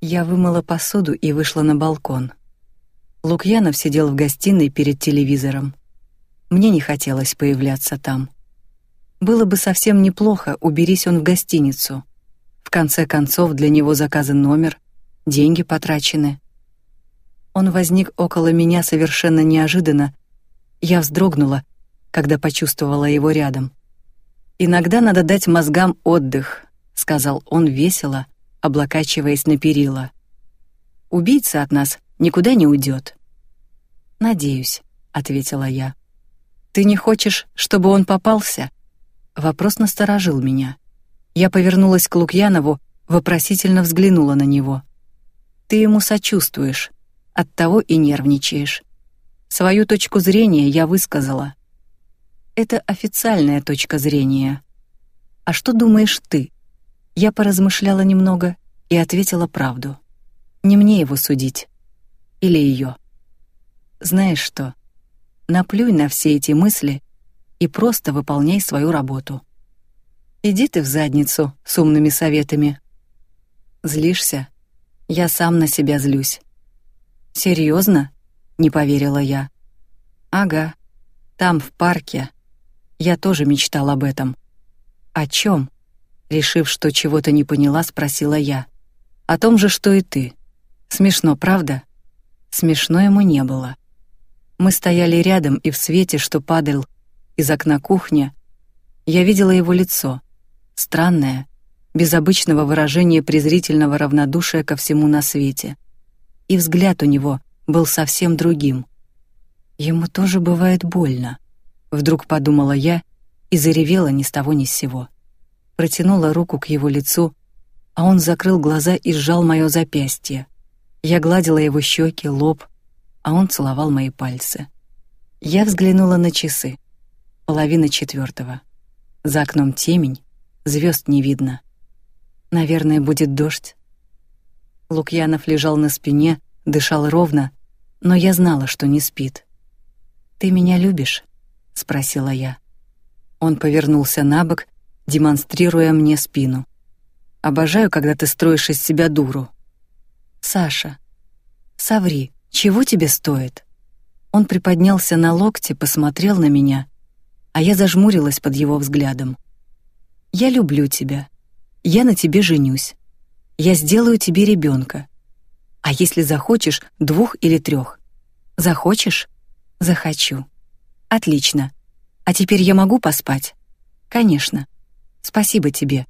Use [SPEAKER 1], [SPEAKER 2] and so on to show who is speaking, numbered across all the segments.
[SPEAKER 1] Я вымыла посуду и вышла на балкон. Лукьянов сидел в гостиной перед телевизором. Мне не хотелось появляться там. Было бы совсем неплохо, уберись он в гостиницу. В конце концов, для него заказан номер, деньги потрачены. Он возник около меня совершенно неожиданно. Я вздрогнула, когда почувствовала его рядом. Иногда надо дать мозгам отдых, сказал он весело, облокачиваясь на перила. Убийца от нас никуда не уйдет. Надеюсь, ответила я. Ты не хочешь, чтобы он попался? Вопрос насторожил меня. Я повернулась к Лукьянову, вопросительно взглянула на него. Ты ему сочувствуешь, оттого и нервничаешь. Свою точку зрения я высказала. Это официальная точка зрения. А что думаешь ты? Я поразмышляла немного и ответила правду. Не мне его судить. Или ее. Знаешь что? Наплюй на все эти мысли и просто выполняй свою работу. Иди ты в задницу с умными советами. Злишься? Я сам на себя злюсь. Серьезно? Не поверила я. Ага. Там в парке. Я тоже мечтал об этом. О чем? Решив, что чего-то не поняла, спросила я. О том же, что и ты. Смешно, правда? Смешно ему не было. Мы стояли рядом, и в свете, что падал из окна кухни, я видела его лицо, странное, без обычного выражения презрительного равнодушия ко всему на свете. И взгляд у него был совсем другим. Ему тоже бывает больно, вдруг подумала я и заревела ни с того ни с сего протянула руку к его лицу, а он закрыл глаза и сжал мое запястье. Я гладила его щеки, лоб, а он целовал мои пальцы. Я взглянула на часы. Половина четвертого. За окном темень, звезд не видно. Наверное, будет дождь. Лукьянов лежал на спине, дышал ровно, но я знала, что не спит. Ты меня любишь? спросила я. Он повернулся на бок демонстрируя мне спину. Обожаю, когда ты строишь из себя дуру. Саша, соври, чего тебе стоит? Он приподнялся на локте, посмотрел на меня, а я зажмурилась под его взглядом. Я люблю тебя. Я на тебе женюсь. Я сделаю тебе ребенка. А если захочешь, двух или трех? Захочешь? Захочу. Отлично. А теперь я могу поспать? Конечно. Спасибо тебе.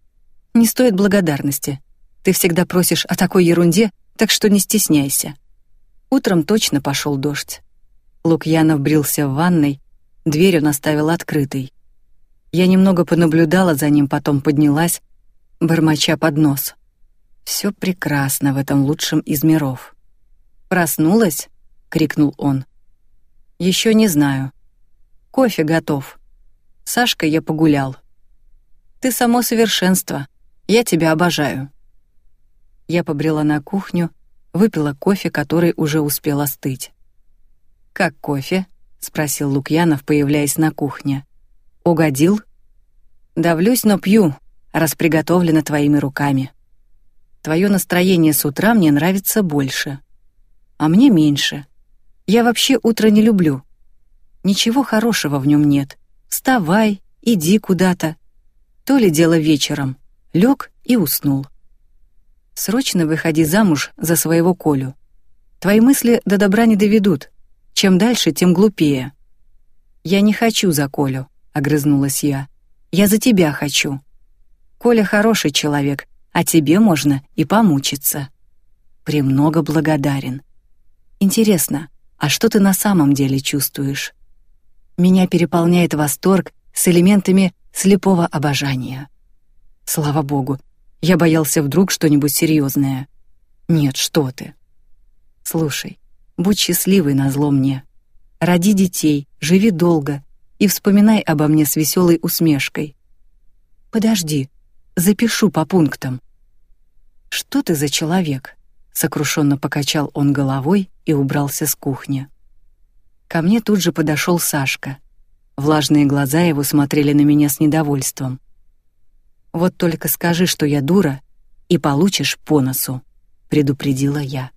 [SPEAKER 1] Не стоит благодарности. Ты всегда просишь о такой ерунде, так что не стесняйся. Утром точно пошел дождь. Лукьянов брился в ванной, дверь он оставил открытой. Я немного понаблюдала за ним, потом поднялась, бормоча под нос. Все прекрасно в этом лучшем из миров. Проснулась? крикнул он. Еще не знаю. Кофе готов. Сашка я погулял. Ты само совершенство. Я тебя обожаю. Я побрела на кухню, выпила кофе, который уже успел остыть. Как кофе? спросил Лукьянов, появляясь на кухне. Угодил? Давлюсь, но пью, раз приготовлено твоими руками. Твое настроение с утра мне нравится больше, а мне меньше. Я вообще утро не люблю. Ничего хорошего в нем нет. Вставай, иди куда-то. То ли дело вечером. Лег и уснул. Срочно выходи замуж за своего Колю. Твои мысли до добра не доведут. Чем дальше, тем глупее. Я не хочу за Колю, огрызнулась я. Я за тебя хочу. Коля хороший человек, а тебе можно и помучиться. Премного благодарен. Интересно, а что ты на самом деле чувствуешь? Меня переполняет восторг с элементами слепого обожания. Слава богу, я боялся вдруг что-нибудь серьезное. Нет, что ты. Слушай, будь счастливой на зло мне. Роди детей, живи долго и вспоминай обо мне с веселой усмешкой. Подожди, запишу по пунктам. Что ты за человек? Сокрушенно покачал он головой и убрался с кухни. Ко мне тут же подошел Сашка — Влажные глаза его смотрели на меня с недовольством. Вот только скажи, что я дура, и получишь по носу. предупредила я.